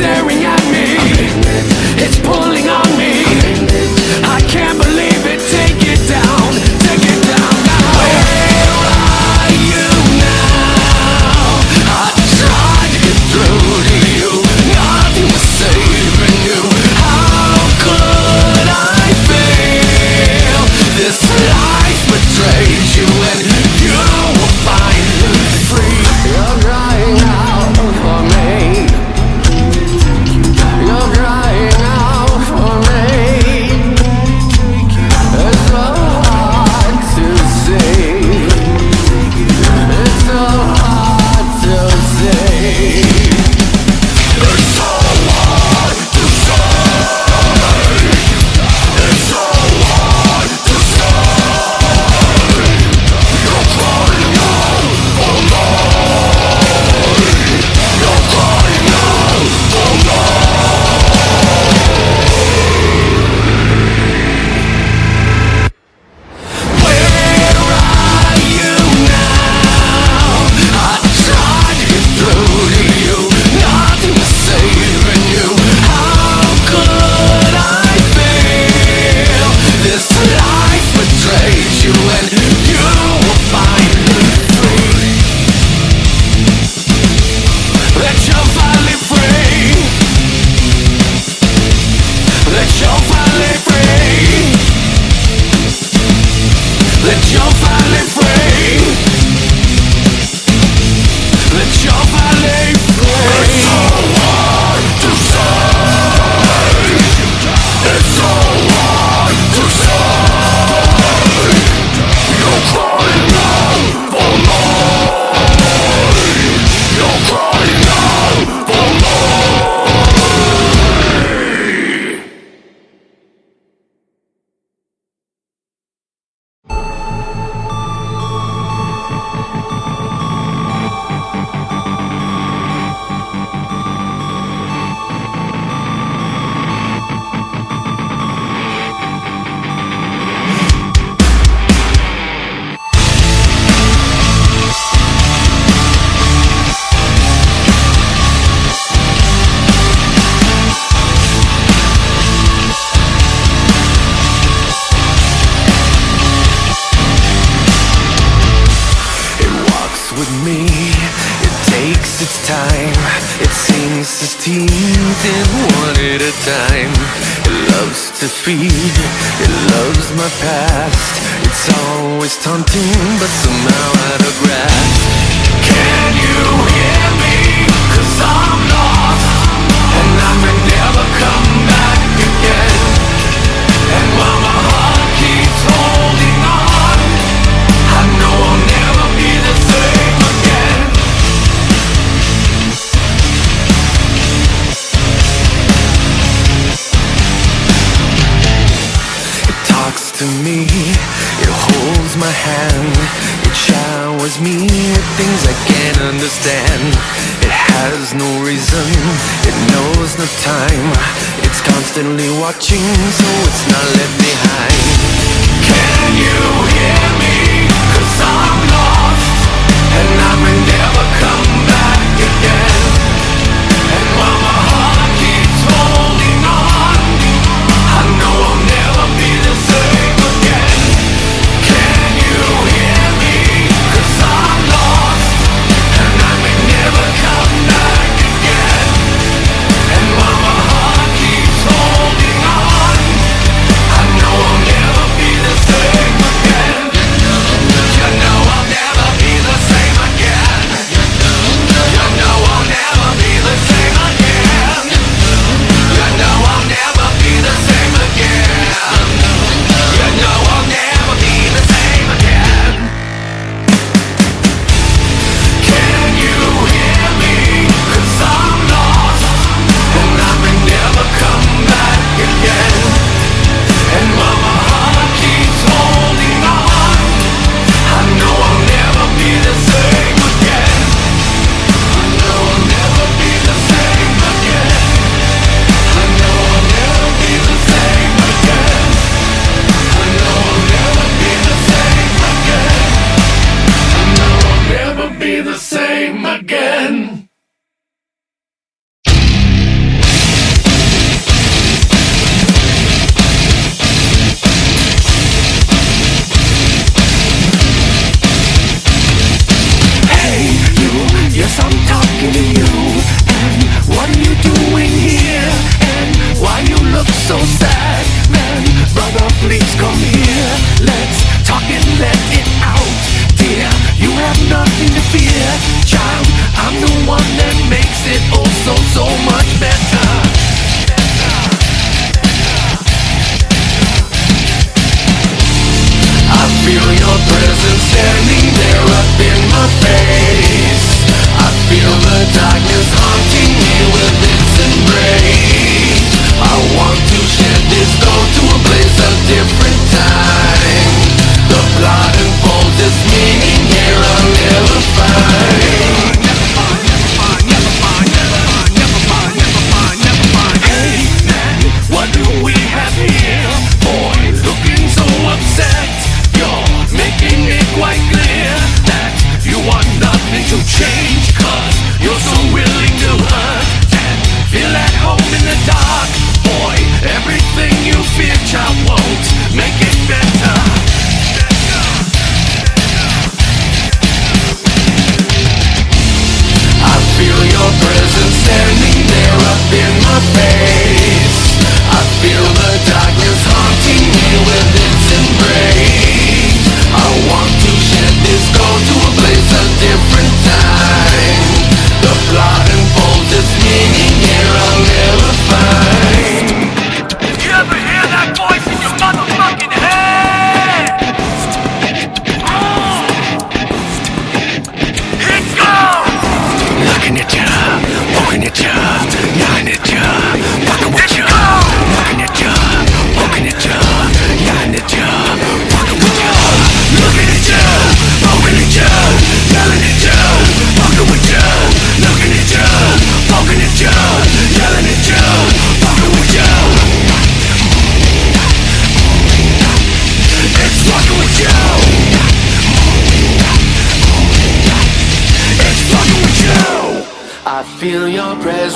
staring its time. It sings to teeth in one at a time. It loves to feed, it loves my past. It's always taunting, but somehow out of grasp. Can you It has no reason, it knows no time. It's constantly watching, so it's not left behind. Can you hear me?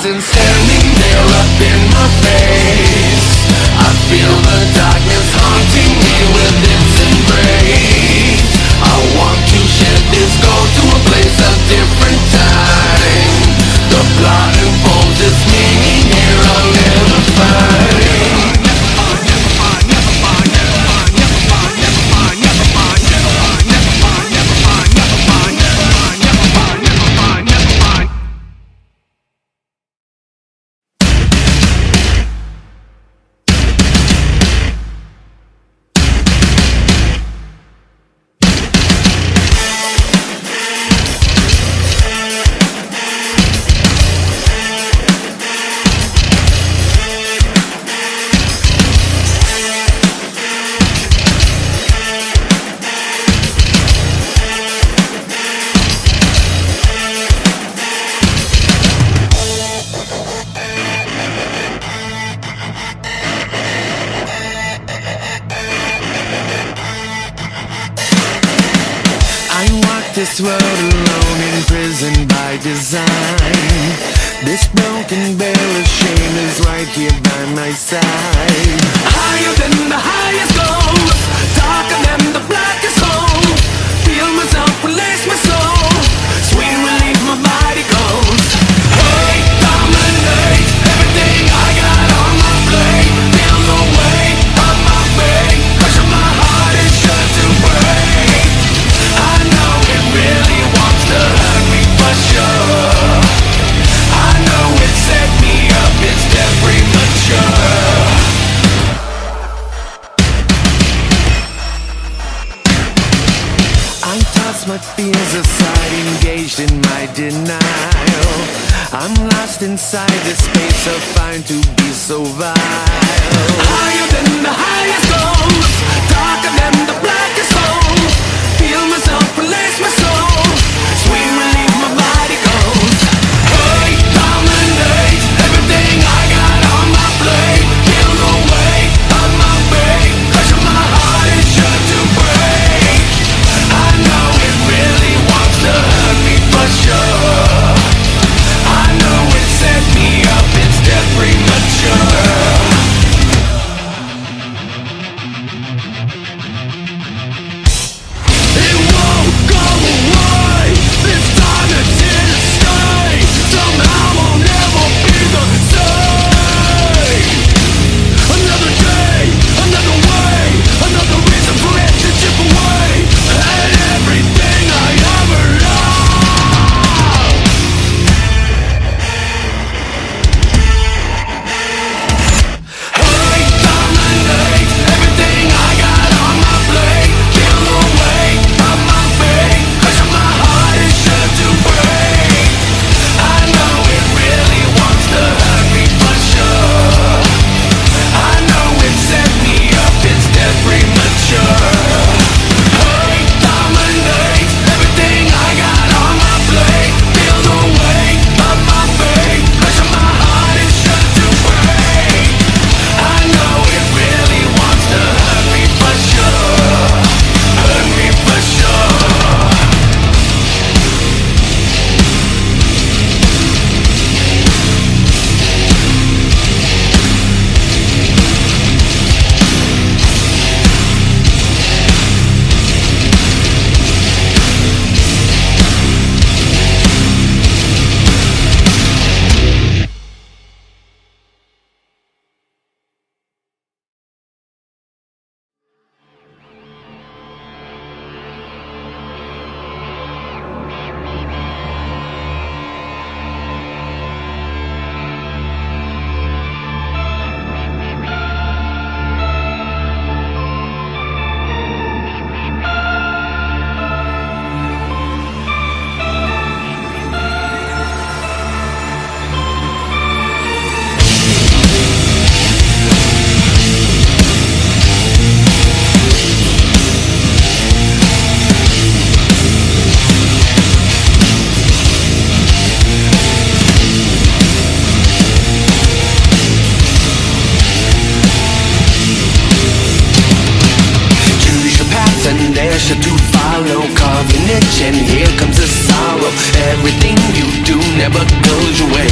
Austin. pressure to follow. Carve Carving niche, and here comes the sorrow. Everything you do never goes your way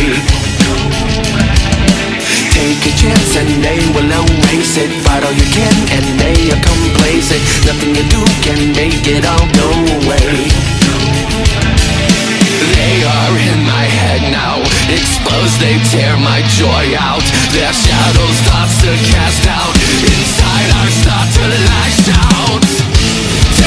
Take a chance and they will erase it. Fight all you can and they are complacent. Nothing you do can make it all go away. They are in my head now. Exposed, they tear my joy out. Their shadows, thoughts to cast out. Inside I start to lash out.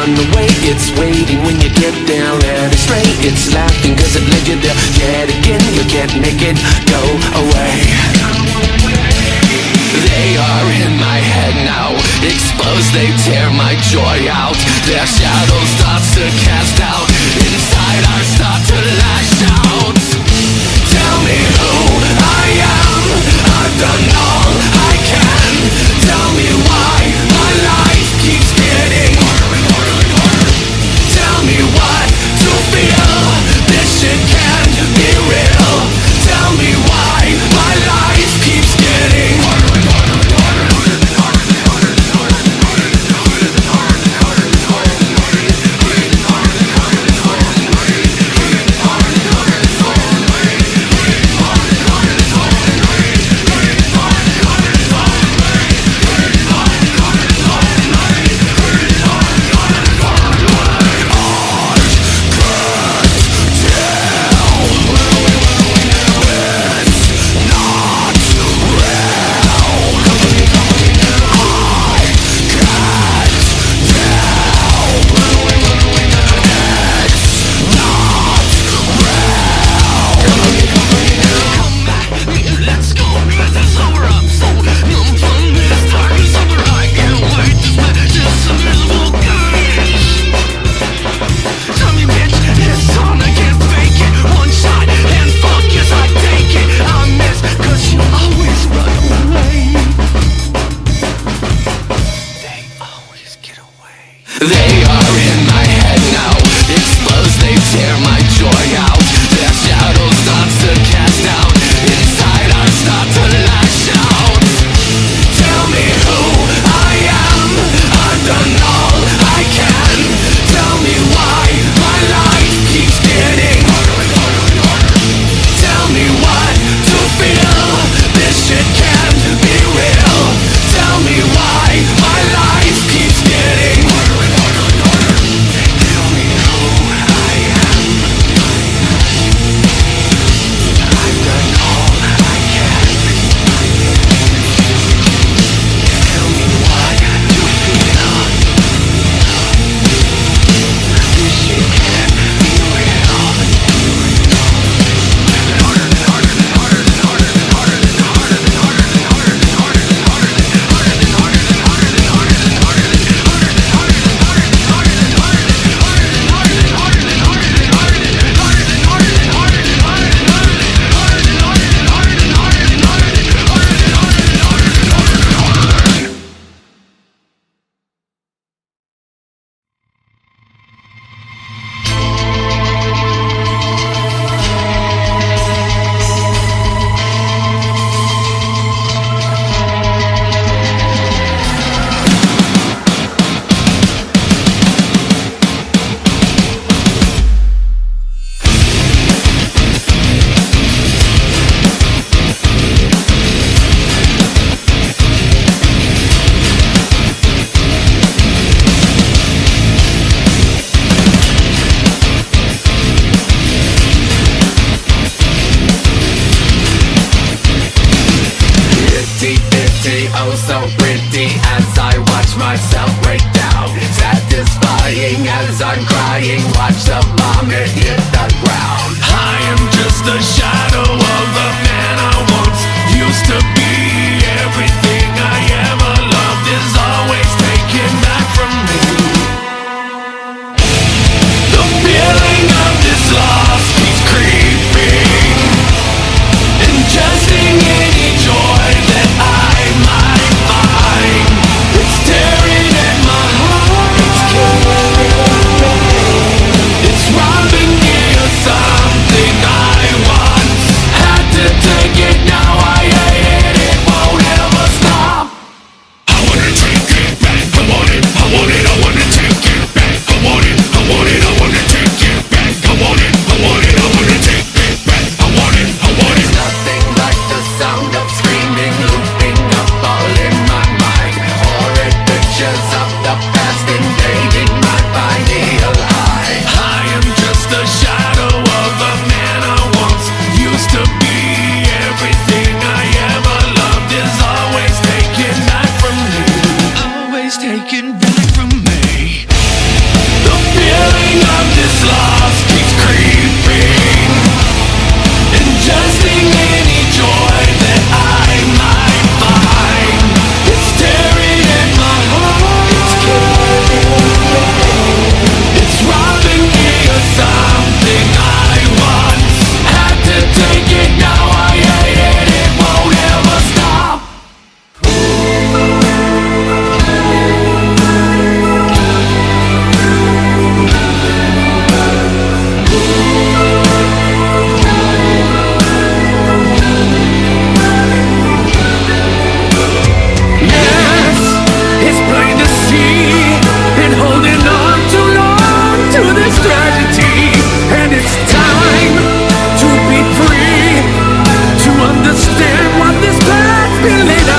run away It's waiting when you get there. Let it stray, It's laughing cause it led you there. Yet again you can't make it Go away. They are in my head now. Exposed they tear my joy out. Their shadows start to cast out Inside I start to lash out. Tell me path's